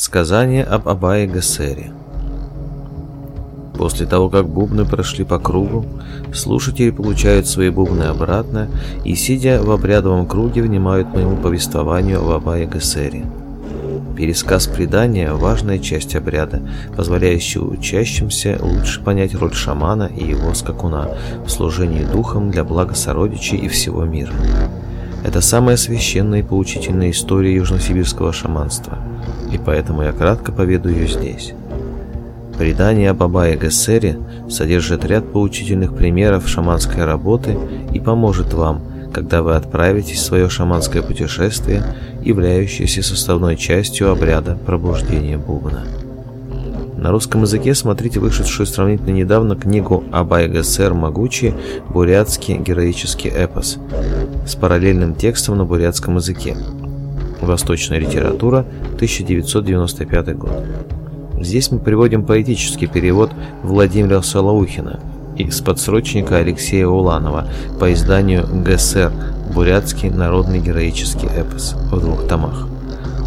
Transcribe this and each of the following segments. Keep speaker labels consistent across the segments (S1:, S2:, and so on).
S1: сказание об Абае Гессере. После того, как бубны прошли по кругу, слушатели получают свои бубны обратно и, сидя в обрядовом круге, внимают моему повествованию об Абае Гессере. Пересказ предания – важная часть обряда, позволяющая учащимся лучше понять роль шамана и его скакуна в служении духом для блага сородичей и всего мира. Это самая священная и поучительная история южносибирского шаманства, и поэтому я кратко поведу ее здесь. Предание об Абае Гессере содержит ряд поучительных примеров шаманской работы и поможет вам, когда вы отправитесь в свое шаманское путешествие, являющееся составной частью обряда пробуждения бубна. На русском языке смотрите вышедшую сравнительно недавно книгу об АСР Могучи «Бурятский героический эпос» с параллельным текстом на бурятском языке. Восточная литература, 1995 год. Здесь мы приводим поэтический перевод Владимира Солоухина из подсрочника Алексея Уланова по изданию ГСР «Бурятский народный героический эпос» в двух томах.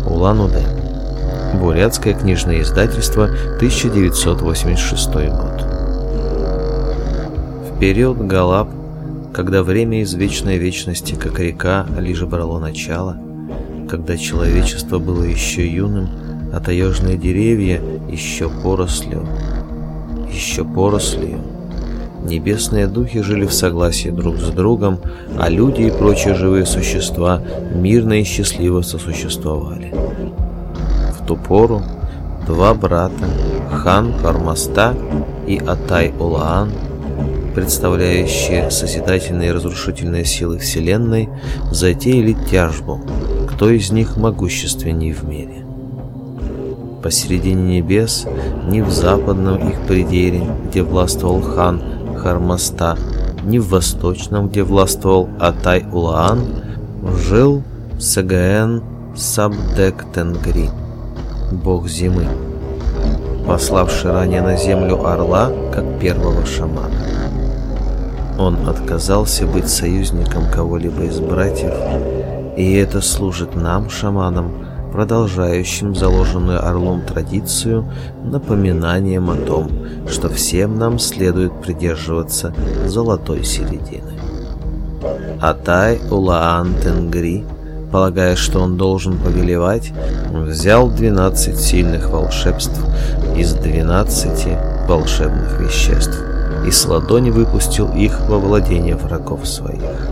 S1: Улан-Удэ бурятское книжное издательство 1986 год. В период Галап, когда время из вечной вечности, как река, лишь брало начало, когда человечество было еще юным, а таежные деревья еще порослью, еще порослью, Небесные духи жили в согласии друг с другом, а люди и прочие живые существа мирно и счастливо сосуществовали в два брата, хан Хармаста и Атай Улаан, представляющие созидательные и разрушительные силы Вселенной, затеяли тяжбу, кто из них могущественней в мире. Посередине небес, ни в западном их пределе, где властвовал хан Хармаста, ни в восточном, где властвовал Атай Улаан, жил Сагаэн Сабдек Тенгри бог зимы. Пославший ранее на землю орла, как первого шамана. Он отказался быть союзником кого-либо из братьев, и это служит нам, шаманам, продолжающим заложенную орлом традицию, напоминанием о том, что всем нам следует придерживаться золотой середины. Атай Улаан Тенгри – полагая, что он должен повелевать, взял 12 сильных волшебств из 12 волшебных веществ и с ладони выпустил их во владение врагов своих.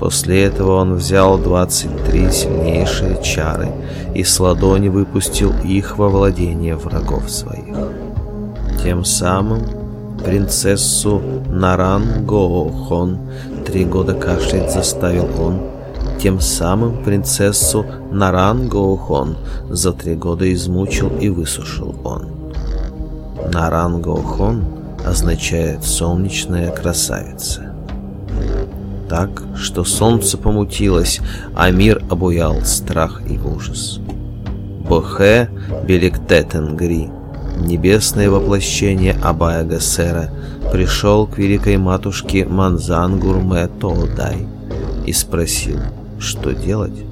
S1: После этого он взял 23 сильнейшие чары и с ладони выпустил их во владение врагов своих. Тем самым принцессу Наран Гоохон три года кашлять заставил он тем самым принцессу Нарангоухон за три года измучил и высушил он. Нарангоухон означает «солнечная красавица». Так, что солнце помутилось, а мир обуял страх и ужас. Бохе Беликтетенгри, небесное воплощение Абая Гасера, пришел к великой матушке Манзангурме Толдай и спросил — что делать.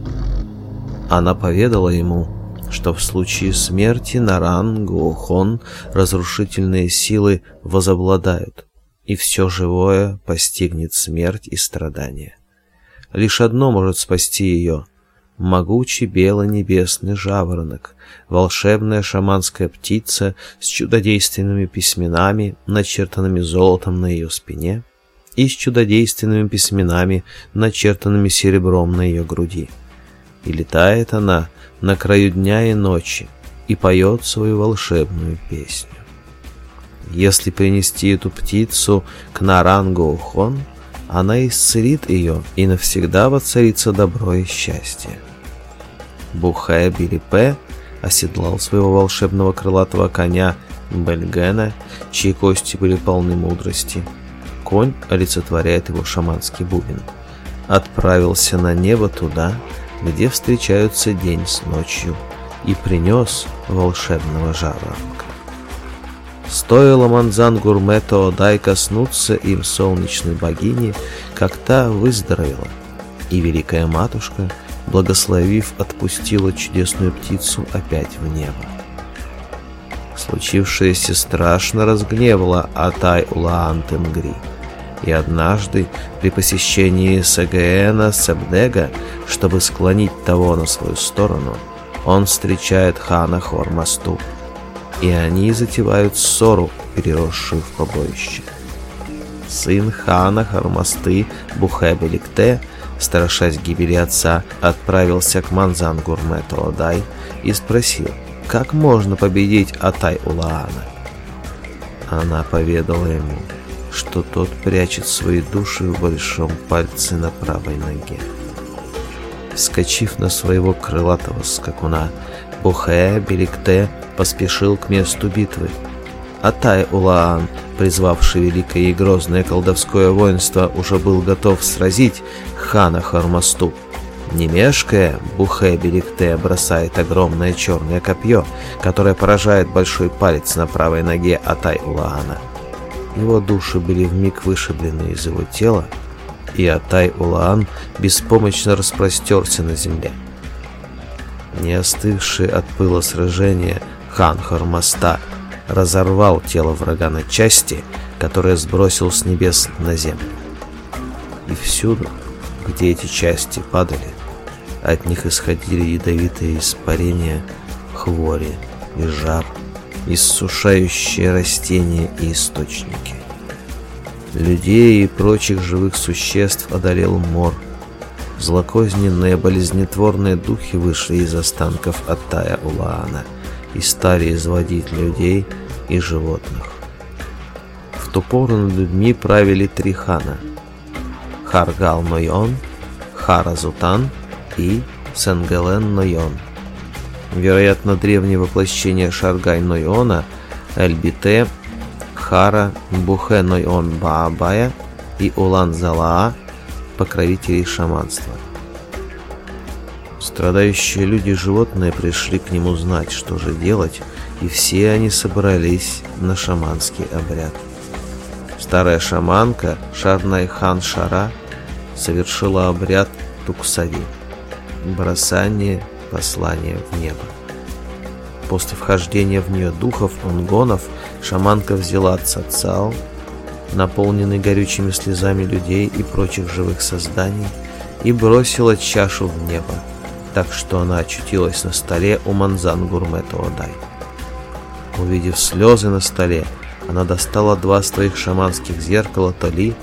S1: Она поведала ему, что в случае смерти Наран, Гохон, разрушительные силы возобладают, и все живое постигнет смерть и страдания. Лишь одно может спасти ее — могучий бело-небесный жаворонок, волшебная шаманская птица с чудодейственными письменами, начертанными золотом на ее спине — и с чудодейственными письменами, начертанными серебром на ее груди. И летает она на краю дня и ночи и поет свою волшебную песню. Если принести эту птицу к Нарангоухон, она исцелит ее и навсегда воцарится добро и счастье. Бухая Билипе оседлал своего волшебного крылатого коня Бельгена, чьи кости были полны мудрости – конь олицетворяет его шаманский бубен. Отправился на небо туда, где встречаются день с ночью, и принес волшебного жаворонка. Стоило Манзан Гурмето Одай коснуться им солнечной богини, как та выздоровела, и Великая Матушка, благословив, отпустила чудесную птицу опять в небо. Случившееся страшно разгневало Атай Улаан Тенгри. И однажды при посещении СГНа Сабдега, чтобы склонить того на свою сторону, он встречает хана Хормасту, и они затевают ссору, переросшую в побоище. Сын хана Хормасты Бухебеликте, страшась гибели отца, отправился к Манзангурме Таладай и спросил, как можно победить Атай-Улаана. Она поведала ему – что тот прячет свои души в большом пальце на правой ноге. Скочив на своего крылатого скакуна, Бухая Беликте поспешил к месту битвы. Атай-Улаан, призвавший великое и грозное колдовское воинство, уже был готов сразить хана Хармасту. Не мешкая, Бухе Беликте бросает огромное черное копье, которое поражает большой палец на правой ноге Атай-Улаана. — его души были в миг вышиблены из его тела, и Атай-Улаан беспомощно распростерся на земле. Не остывший от пыла сражения хан Хармаста разорвал тело врага на части, которое сбросил с небес на землю. И всюду, где эти части падали, от них исходили ядовитые испарения, хвори и жар – иссушающие растения и источники. Людей и прочих живых существ одолел мор. Злокозненные болезнетворные духи вышли из останков Атая Улаана и стали изводить людей и животных. В ту пору над людьми правили три хана – Харгал Нойон, Харазутан и Сенгелен Нойон – Вероятно, древнее воплощение Шаргай Нойона, Эльбите, Хара, Бухе Нойон Баабая и Улан Залаа, покровителей шаманства. Страдающие люди и животные пришли к нему знать, что же делать, и все они собрались на шаманский обряд. Старая шаманка Шарнайхан Шара совершила обряд Туксави – бросание послание в небо. После вхождения в нее духов унгонов шаманка взяла от сацал, наполненный горючими слезами людей и прочих живых созданий, и бросила чашу в небо, так что она очутилась на столе у Манзан Гурмета Одай. Увидев слезы на столе, она достала два своих шаманских зеркала Тали,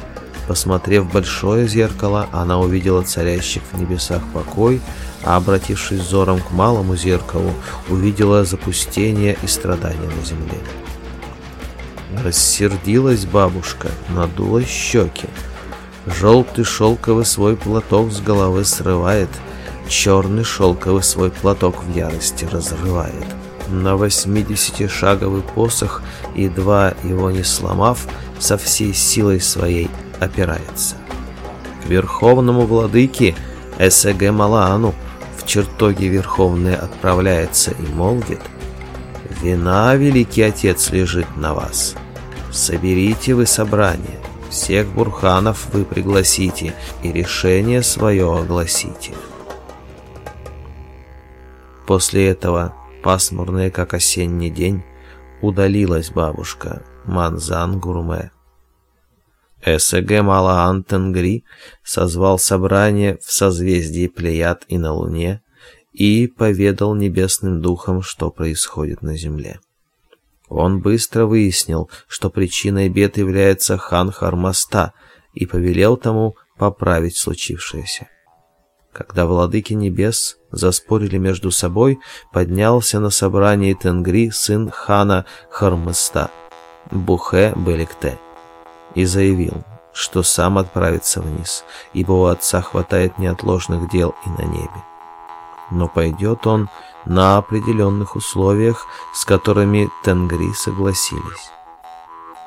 S1: Посмотрев большое зеркало, она увидела царящих в небесах покой обратившись взором к малому зеркалу, увидела запустение и страдания на земле. Рассердилась бабушка, надула щеки. Желтый шелковый свой платок с головы срывает, черный шелковый свой платок в ярости разрывает. На 80-шаговый посох, едва его не сломав, со всей силой своей опирается. К верховному владыке СГ Малаану чертоги Верховной отправляется и молвит, «Вина, Великий Отец, лежит на вас. Соберите вы собрание, всех бурханов вы пригласите и решение свое огласите». После этого, пасмурный, как осенний день, удалилась бабушка Манзан Гурме. СГ-мала Антенгри созвал собрание в созвездии Плеяд и на Луне и поведал небесным духам, что происходит на Земле. Он быстро выяснил, что причиной бед является хан Хармаста, и повелел тому поправить случившееся. Когда владыки небес заспорили между собой, поднялся на собрании Тенгри сын хана Хармаста, Бухе Беликте и заявил, что сам отправится вниз, ибо у отца хватает неотложных дел и на небе. Но пойдет он на определенных условиях, с которыми Тенгри согласились.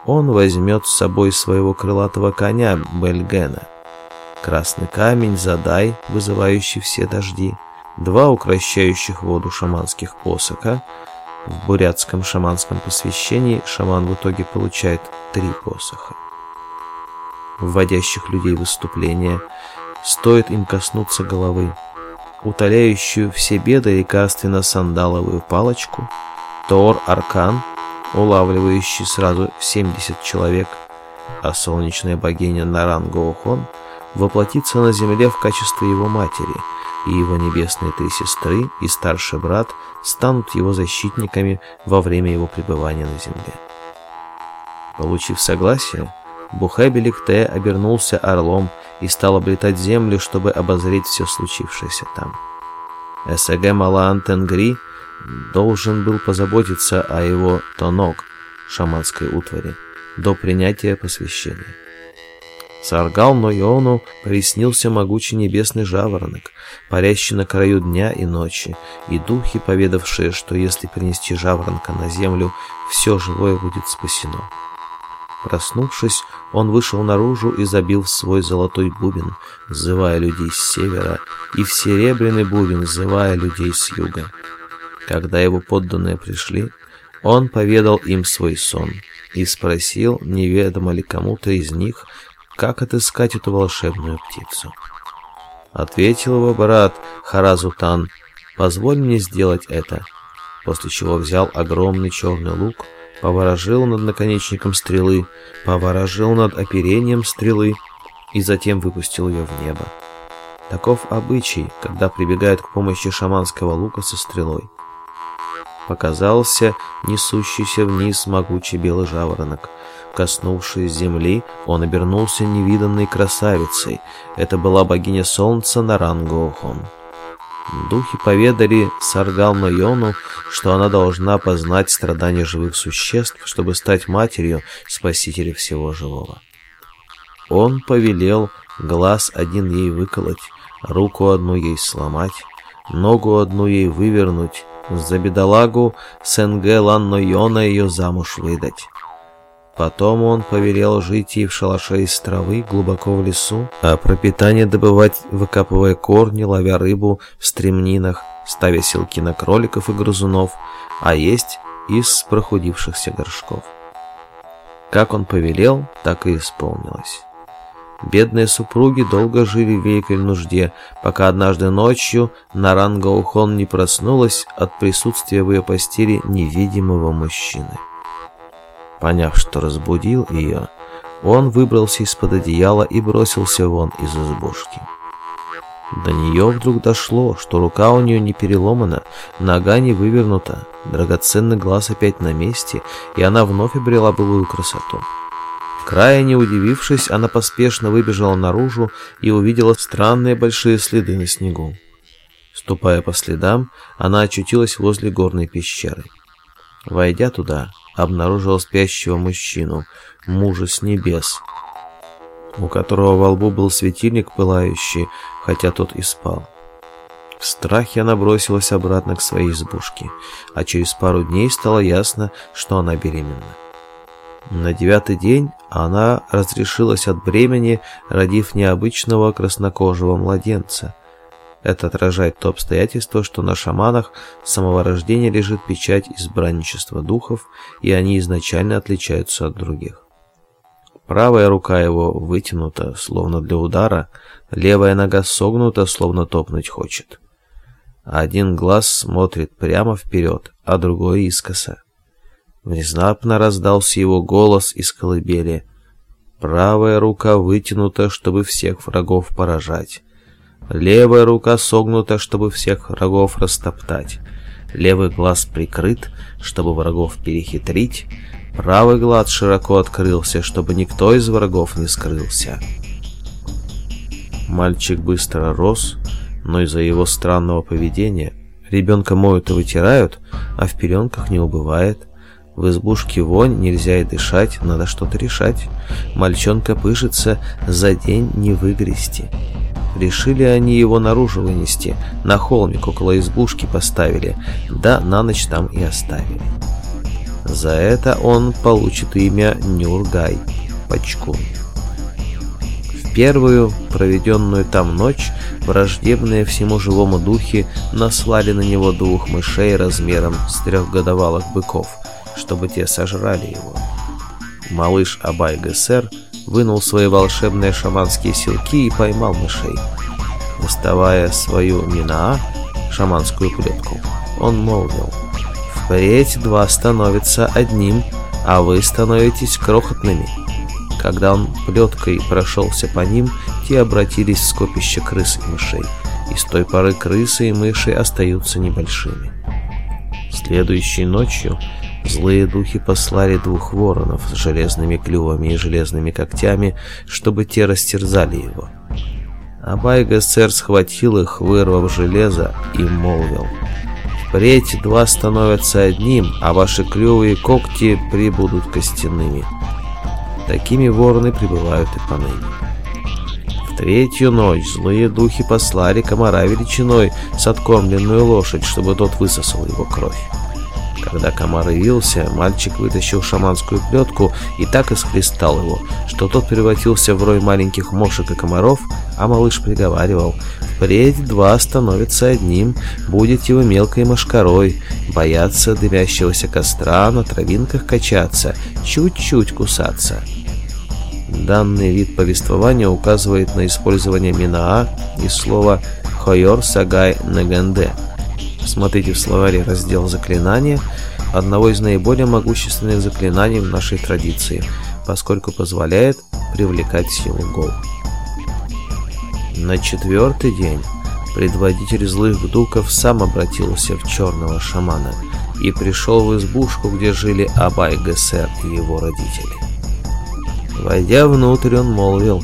S1: Он возьмет с собой своего крылатого коня Бельгена, красный камень, задай, вызывающий все дожди, два укращающих воду шаманских посоха. В бурятском шаманском посвящении шаман в итоге получает три посоха вводящих людей в выступление, стоит им коснуться головы, утоляющую все беды лекарственно сандаловую палочку, Тор-Аркан, улавливающий сразу 70 человек, а солнечная богиня Нарангоухон воплотится на земле в качестве его матери, и его небесные три сестры и старший брат станут его защитниками во время его пребывания на земле. Получив согласие, Бухабелев Т. обернулся орлом и стал облетать землю, чтобы обозреть все случившееся там. СГ Малаан Тенгри должен был позаботиться о его тонок, шаманской утвари, до принятия посвящения. Саргал Нойону приснился могучий небесный жаворонок, парящий на краю дня и ночи, и духи, поведавшие, что если принести жаворонка на землю, все живое будет спасено. Проснувшись, он вышел наружу и забил в свой золотой бубен, зывая людей с севера, и в серебряный бубен, зывая людей с юга. Когда его подданные пришли, он поведал им свой сон и спросил, неведомо ли кому-то из них, как отыскать эту волшебную птицу. Ответил его брат Харазутан, «Позволь мне сделать это», после чего взял огромный черный лук, поворожил над наконечником стрелы, поворожил над оперением стрелы и затем выпустил ее в небо. Таков обычай, когда прибегают к помощи шаманского лука со стрелой. Показался несущийся вниз могучий белый жаворонок. Коснувшись земли, он обернулся невиданной красавицей. Это была богиня солнца Нарангоухон. Духи поведали Саргална-Йону, что она должна познать страдания живых существ, чтобы стать матерью спасителя всего живого. Он повелел глаз один ей выколоть, руку одну ей сломать, ногу одну ей вывернуть, за бедолагу Сенге Ланно-Йона ее замуж выдать. Потом он поверил жить и в шалаше из травы глубоко в лесу, а пропитание добывать, выкапывая корни, ловя рыбу в стремнинах, ставя селки на кроликов и грызунов, а есть из прохудившихся горшков. Как он повелел, так и исполнилось. Бедные супруги долго жили в великой нужде, пока однажды ночью Наранга Ухон не проснулась от присутствия в ее постели невидимого мужчины. Поняв, что разбудил ее, он выбрался из-под одеяла и бросился вон из избушки. До нее вдруг дошло, что рука у нее не переломана, нога не вывернута, драгоценный глаз опять на месте, и она вновь обрела былую красоту. Крайне удивившись, она поспешно выбежала наружу и увидела странные большие следы на снегу. Ступая по следам, она очутилась возле горной пещеры. Войдя туда, обнаружила спящего мужчину, мужа с небес, у которого во лбу был светильник пылающий, хотя тот и спал. В страхе она бросилась обратно к своей избушке, а через пару дней стало ясно, что она беременна. На девятый день она разрешилась от бремени, родив необычного краснокожего младенца – это отражает то обстоятельство, что на шаманах с самого рождения лежит печать избранничества духов, и они изначально отличаются от других. Правая рука его вытянута, словно для удара, левая нога согнута, словно топнуть хочет. Один глаз смотрит прямо вперед, а другой искоса. Внезапно раздался его голос из колыбели. Правая рука вытянута, чтобы всех врагов поражать. Левая рука согнута, чтобы всех врагов растоптать. Левый глаз прикрыт, чтобы врагов перехитрить. Правый глаз широко открылся, чтобы никто из врагов не скрылся. Мальчик быстро рос, но из-за его странного поведения ребенка моют и вытирают, а в пеленках не убывает. В избушке вонь, нельзя и дышать, надо что-то решать. Мальчонка пышется, за день не выгрести. Решили они его наружу вынести, на холмик около избушки поставили, да на ночь там и оставили. За это он получит имя Нюргай, Пачкун. В первую, проведенную там ночь, враждебные всему живому духи наслали на него двух мышей размером с трехгодовалых быков, чтобы те сожрали его. Малыш Абай-Гессер – вынул свои волшебные шаманские силки и поймал мышей. Уставая свою мина, шаманскую клетку, он молвил. «Впредь два становятся одним, а вы становитесь крохотными». Когда он плеткой прошелся по ним, те обратились в скопище крыс и мышей. И с той поры крысы и мыши остаются небольшими. Следующей ночью Злые духи послали двух воронов с железными клювами и железными когтями, чтобы те растерзали его. А Байгасер схватил их, вырвав железо, и молвил. «Впредь два становятся одним, а ваши клювы и когти прибудут костяными». Такими вороны прибывают и поныне. В третью ночь злые духи послали комара величиной с откормленную лошадь, чтобы тот высосал его кровь. Когда комар явился, мальчик вытащил шаманскую плетку и так искристал его, что тот превратился в рой маленьких мошек и комаров, а малыш приговаривал «Впредь два становится одним, будет его мелкой мошкарой, бояться дымящегося костра, на травинках качаться, чуть-чуть кусаться». Данный вид повествования указывает на использование Минаа и слова «Хойор Сагай Наганде» Смотрите в словаре раздел «Заклинания» одного из наиболее могущественных заклинаний в нашей традиции, поскольку позволяет привлекать силу гол. На четвертый день предводитель злых духов сам обратился в черного шамана и пришел в избушку, где жили Абай Гессер и его родители. Войдя внутрь, он молвил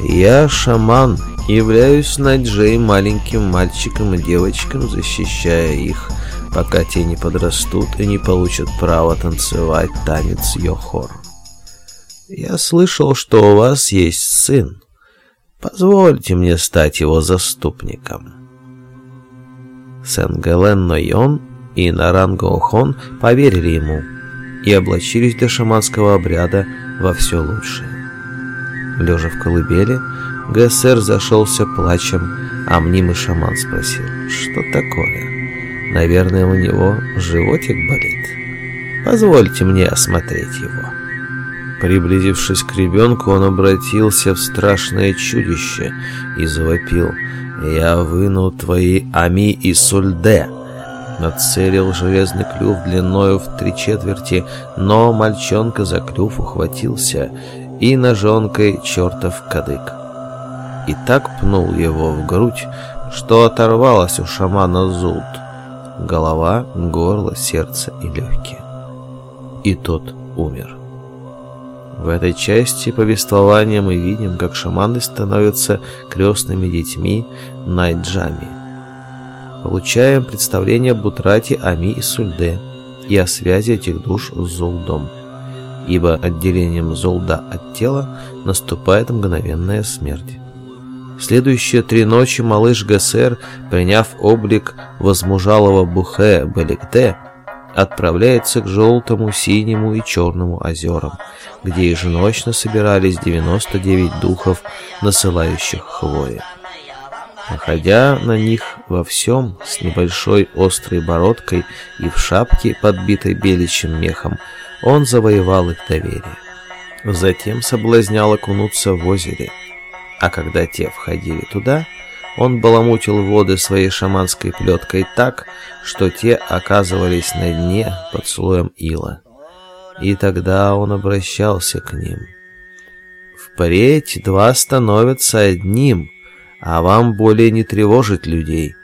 S1: «Я шаман, Являюсь Наджей, маленьким мальчиком и девочком, ну, защищая их, пока те не подрастут и не получат право танцевать танец Йохор. Я слышал, что у вас есть сын. Позвольте мне стать его заступником. Сен-Гэлэн Нойон и Нарангоухон поверили ему и облачились для шаманского обряда во все лучшее. Лежа в колыбели, ГСР зашелся плачем, а мнимый шаман спросил, что такое? Наверное, у него животик болит. Позвольте мне осмотреть его. Приблизившись к ребенку, он обратился в страшное чудище и завопил «Я выну твои ами и сульде!» Нацелил железный клюв длиною в три четверти, но мальчонка за клюв ухватился и ножонкой чертов кадык и так пнул его в грудь, что оторвалось у шамана зуд. Голова, горло, сердце и легкие. И тот умер. В этой части повествования мы видим, как шаманы становятся крестными детьми Найджами. Получаем представление об утрате Ами и Сульде и о связи этих душ с Зулдом ибо отделением зулда от тела наступает мгновенная смерть следующие три ночи малыш ГСР, приняв облик возмужалого Бухе Беликте, отправляется к желтому, синему и черному озерам, где еженочно собирались 99 духов, насылающих хвои. Находя на них во всем, с небольшой острой бородкой и в шапке, подбитой беличьим мехом, он завоевал их доверие. Затем соблазнял окунуться в озере – а когда те входили туда, он баламутил воды своей шаманской плеткой так, что те оказывались на дне под слоем ила. И тогда он обращался к ним. «Впредь два становятся одним, а вам более не тревожить людей».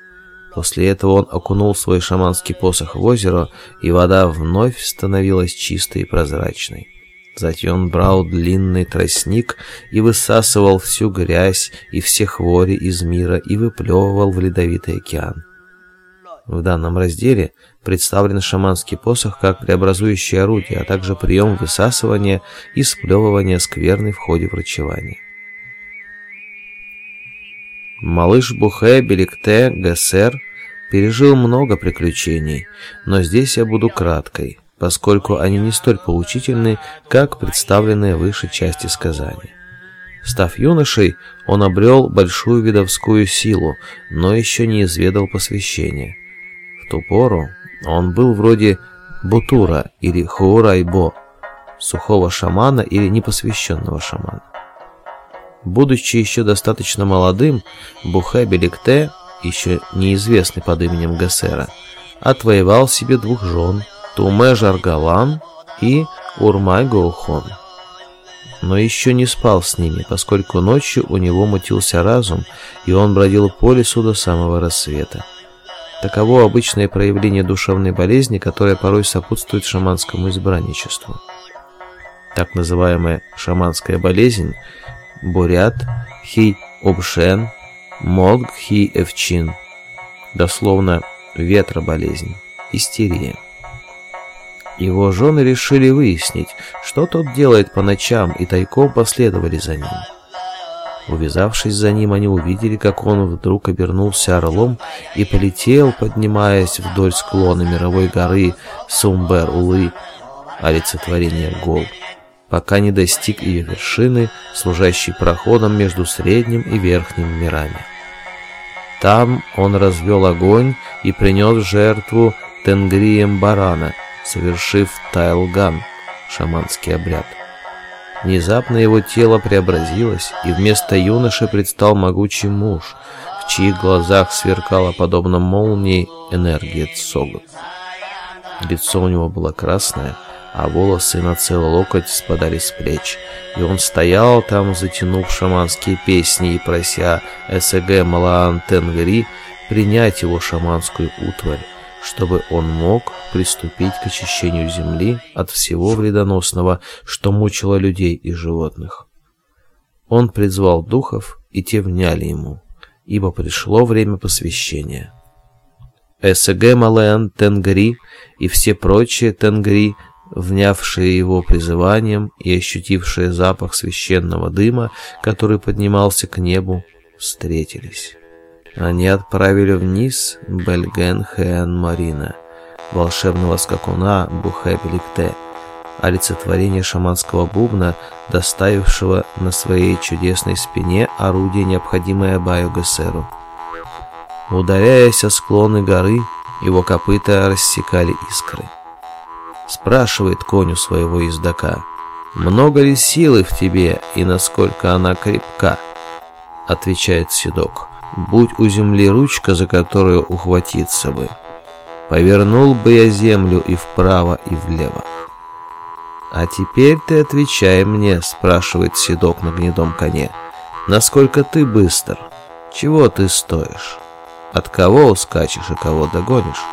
S1: После этого он окунул свой шаманский посох в озеро, и вода вновь становилась чистой и прозрачной. Затем брал длинный тростник и высасывал всю грязь и все хвори из мира и выплевывал в ледовитый океан. В данном разделе представлен шаманский посох как преобразующее орудие, а также прием высасывания и сплевывания скверны в ходе врачевания. Малыш Бухе, Беликте, Гессер пережил много приключений, но здесь я буду краткой – поскольку они не столь поучительны, как представленные выше части сказания. Став юношей, он обрел большую видовскую силу, но еще не изведал посвящения. В ту пору он был вроде Бутура или Хуурайбо, сухого шамана или непосвященного шамана. Будучи еще достаточно молодым, Бухай Беликте, еще неизвестный под именем Гасера, отвоевал себе двух жен – Туме Жаргалан и Урмай Гоухон. Но еще не спал с ними, поскольку ночью у него мутился разум, и он бродил по лесу до самого рассвета. Таково обычное проявление душевной болезни, которое порой сопутствует шаманскому избранничеству. Так называемая шаманская болезнь – бурят, хи обшен, мог хи эвчин, дословно ветроболезнь, истерия. Его жены решили выяснить, что тот делает по ночам, и тайком последовали за ним. Увязавшись за ним, они увидели, как он вдруг обернулся орлом и полетел, поднимаясь вдоль склона мировой горы Сумбер-Улы, олицетворение гол, пока не достиг ее вершины, служащей проходом между средним и верхним мирами. Там он развел огонь и принес жертву тенгрием барана – совершив тайлган, шаманский обряд. Внезапно его тело преобразилось, и вместо юноши предстал могучий муж, в чьих глазах сверкала подобно молнии энергия Цога. Лицо у него было красное, а волосы на целый локоть спадали с плеч, и он стоял там, затянув шаманские песни и прося СГ Малаан Тенгри принять его шаманскую утварь чтобы он мог приступить к очищению земли от всего вредоносного, что мучило людей и животных. Он призвал духов, и те вняли ему, ибо пришло время посвящения. Эсэгэ Малэн Тенгри и все прочие Тенгри, внявшие его призыванием и ощутившие запах священного дыма, который поднимался к небу, встретились. Они отправили вниз Бельген-Хэн-Марина, волшебного скакуна Бухэ-Беликте, олицетворение шаманского бубна, доставившего на своей чудесной спине орудие, необходимое Байо-Гессеру. Ударяясь о склоны горы, его копыта рассекали искры. Спрашивает коню своего ездока, «Много ли силы в тебе и насколько она крепка?» Отвечает седок, будь у земли ручка, за которую ухватиться бы. Повернул бы я землю и вправо, и влево. «А теперь ты отвечай мне», — спрашивает седок на гнедом коне. «Насколько ты быстр? Чего ты стоишь? От кого ускачешь и кого догонишь?»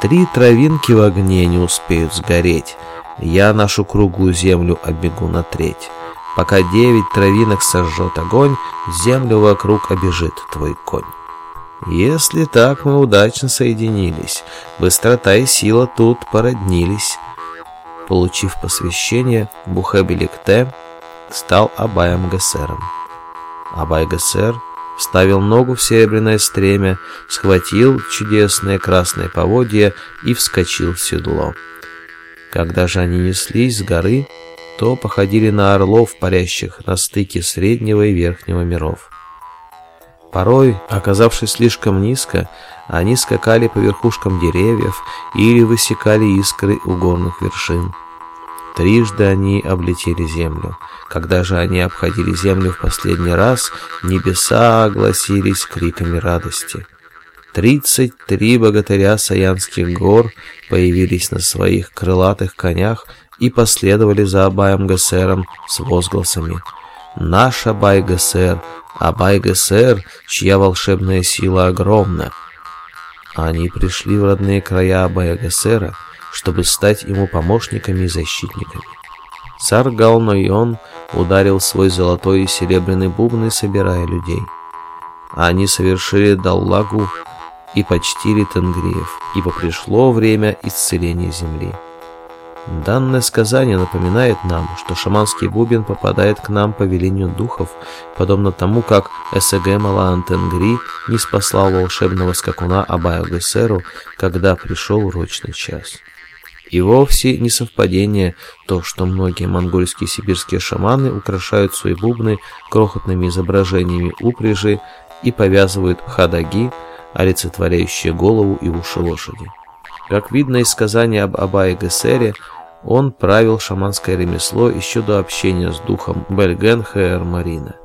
S1: Три травинки в огне не успеют сгореть. Я нашу круглую землю обегу на треть пока девять травинок сожжет огонь, землю вокруг обежит твой конь. Если так мы удачно соединились, быстрота и сила тут породнились. Получив посвящение, Бухабеликте стал Абаем Гессером. Абай Гессер вставил ногу в серебряное стремя, схватил чудесное красное поводье и вскочил в седло. Когда же они неслись с горы, что походили на орлов, парящих на стыке среднего и верхнего миров. Порой, оказавшись слишком низко, они скакали по верхушкам деревьев или высекали искры у горных вершин. Трижды они облетели землю. Когда же они обходили землю в последний раз, небеса огласились криками радости. Тридцать три богатыря Саянских гор появились на своих крылатых конях и последовали за Абаем Гессером с возгласами «Наш Абай Гессер! Абай Гессер, чья волшебная сила огромна!» Они пришли в родные края Абая Гессера, чтобы стать ему помощниками и защитниками. Цар Галнойон ударил свой золотой и серебряный бубны, собирая людей. Они совершили Даллагу и почтили Тенгриев, ибо пришло время исцеления земли. Данное сказание напоминает нам, что шаманский бубен попадает к нам по велению духов, подобно тому, как СГ Малаантенгри не спасла волшебного скакуна Абаю Гессеру, когда пришел урочный час. И вовсе не совпадение то, что многие монгольские сибирские шаманы украшают свои бубны крохотными изображениями упряжи и повязывают хадаги, олицетворяющие голову и уши лошади. Как видно из сказания об Абае Гессере, он правил шаманское ремесло еще до общения с духом Бельген Хеермарина,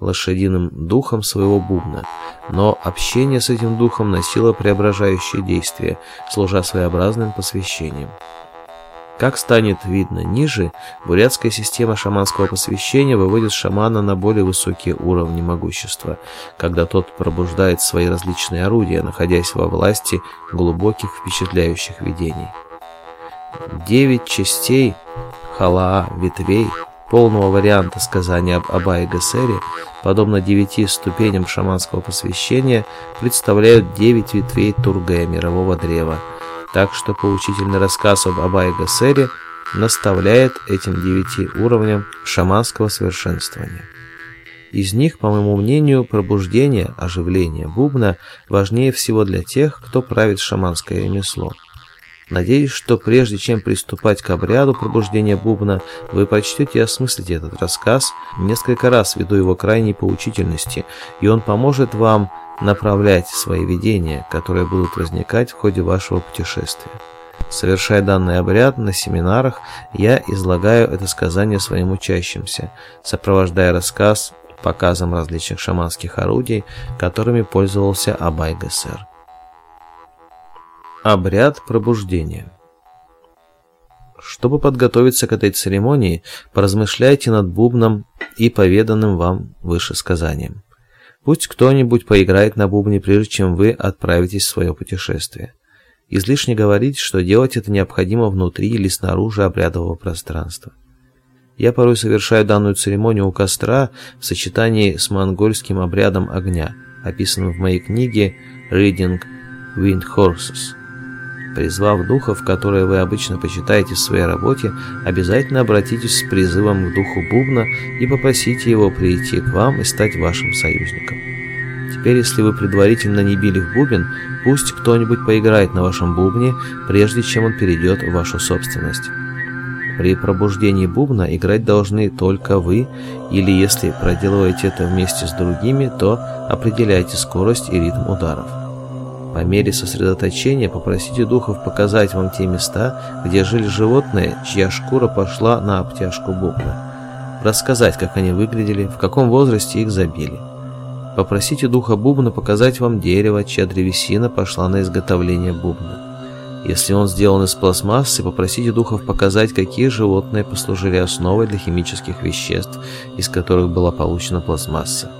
S1: лошадиным духом своего бубна, но общение с этим духом носило преображающее действие, служа своеобразным посвящением. Как станет видно ниже, бурятская система шаманского посвящения выводит шамана на более высокие уровни могущества, когда тот пробуждает свои различные орудия, находясь во власти глубоких впечатляющих видений. Девять частей халаа ветвей полного варианта сказания об Абае Гасере, подобно девяти ступеням шаманского посвящения, представляют девять ветвей Тургая мирового древа – так что поучительный рассказ об Абае Гассере наставляет этим девяти уровням шаманского совершенствования. Из них, по моему мнению, пробуждение, оживление бубна важнее всего для тех, кто правит шаманское ремесло – Надеюсь, что прежде чем приступать к обряду пробуждения бубна, вы прочтете и осмыслите этот рассказ несколько раз ввиду его крайней поучительности, и он поможет вам направлять свои видения, которые будут возникать в ходе вашего путешествия. Совершая данный обряд на семинарах, я излагаю это сказание своим учащимся, сопровождая рассказ показом различных шаманских орудий, которыми пользовался Абай Гессер. Обряд пробуждения. Чтобы подготовиться к этой церемонии, поразмышляйте над бубном и поведанным вам выше сказанием. Пусть кто-нибудь поиграет на бубне, прежде чем вы отправитесь в свое путешествие. Излишне говорить, что делать это необходимо внутри или снаружи обрядового пространства. Я порой совершаю данную церемонию у костра в сочетании с монгольским обрядом огня, описанным в моей книге «Reading Wind Horses». Призвав духов, которые вы обычно почитаете в своей работе, обязательно обратитесь с призывом к духу бубна и попросите его прийти к вам и стать вашим союзником. Теперь, если вы предварительно не били в бубен, пусть кто-нибудь поиграет на вашем бубне, прежде чем он перейдет в вашу собственность. При пробуждении бубна играть должны только вы, или если проделываете это вместе с другими, то определяйте скорость и ритм ударов. По мере сосредоточения попросите духов показать вам те места, где жили животные, чья шкура пошла на обтяжку буквы. Рассказать, как они выглядели, в каком возрасте их забили. Попросите духа бубна показать вам дерево, чья древесина пошла на изготовление бубна. Если он сделан из пластмассы, попросите духов показать, какие животные послужили основой для химических веществ, из которых была получена пластмасса.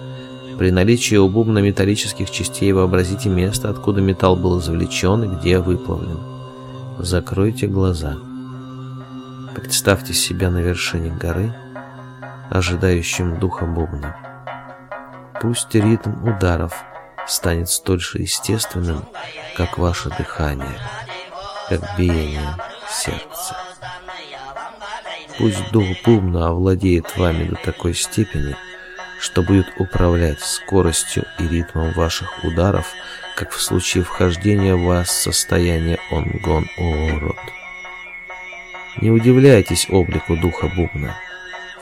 S1: При наличии у металлических частей вообразите место, откуда металл был извлечен и где выплавлен. Закройте глаза. Представьте себя на вершине горы, ожидающим духа бубна. Пусть ритм ударов станет столь же естественным, как ваше дыхание, как биение сердца. Пусть дух бубна овладеет вами до такой степени, что будет управлять скоростью и ритмом ваших ударов, как в случае вхождения в вас в состояние онгон-оород. Не удивляйтесь облику духа бубна.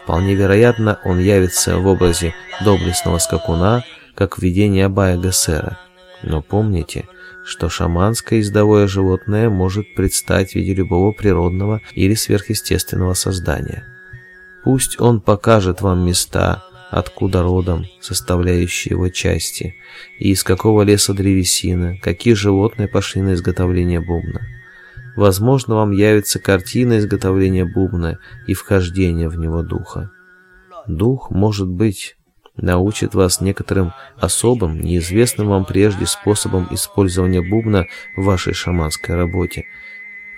S1: Вполне вероятно, он явится в образе доблестного скакуна, как в видении Абая Гессера. Но помните, что шаманское издовое животное может предстать в виде любого природного или сверхъестественного создания. Пусть он покажет вам места, откуда родом составляющие его части, и из какого леса древесина, какие животные пошли на изготовление бубна. Возможно, вам явится картина изготовления бубна и вхождения в него духа. Дух, может быть, научит вас некоторым особым, неизвестным вам прежде способом использования бубна в вашей шаманской работе –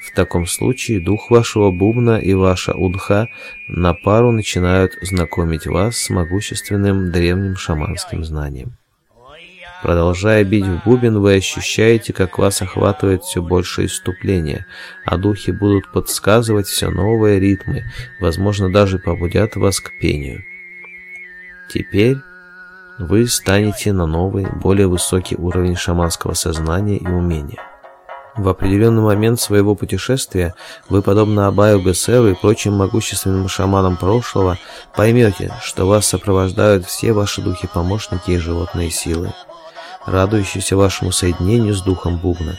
S1: в таком случае дух вашего бубна и ваша удха на пару начинают знакомить вас с могущественным древним шаманским знанием. Продолжая бить в бубен, вы ощущаете, как вас охватывает все больше иступления, а духи будут подсказывать все новые ритмы, возможно, даже побудят вас к пению. Теперь вы станете на новый, более высокий уровень шаманского сознания и умения. В определенный момент своего путешествия вы, подобно Абаю Гесеру и прочим могущественным шаманам прошлого, поймете, что вас сопровождают все ваши духи-помощники и животные силы, радующиеся вашему соединению с духом Бубна.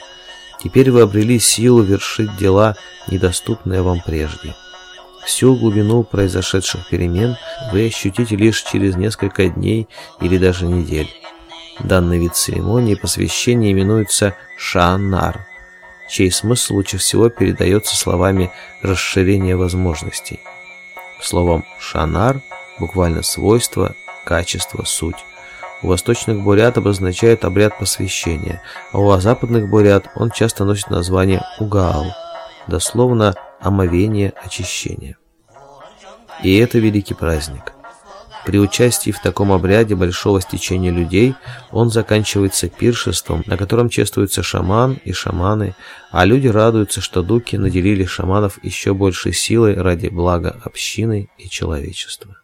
S1: Теперь вы обрели силу вершить дела, недоступные вам прежде. Всю глубину произошедших перемен вы ощутите лишь через несколько дней или даже недель. Данный вид церемонии посвящения именуется Шаанар – чей смысл лучше всего передается словами расширения возможностей. Словом «шанар» буквально свойство, качество, суть. У восточных бурят обозначает обряд посвящения, а у западных бурят он часто носит название «угаал», дословно «омовение, очищение». И это великий праздник – при участии в таком обряде большого стечения людей он заканчивается пиршеством, на котором чествуются шаман и шаманы, а люди радуются, что дуки наделили шаманов еще большей силой ради блага общины и человечества.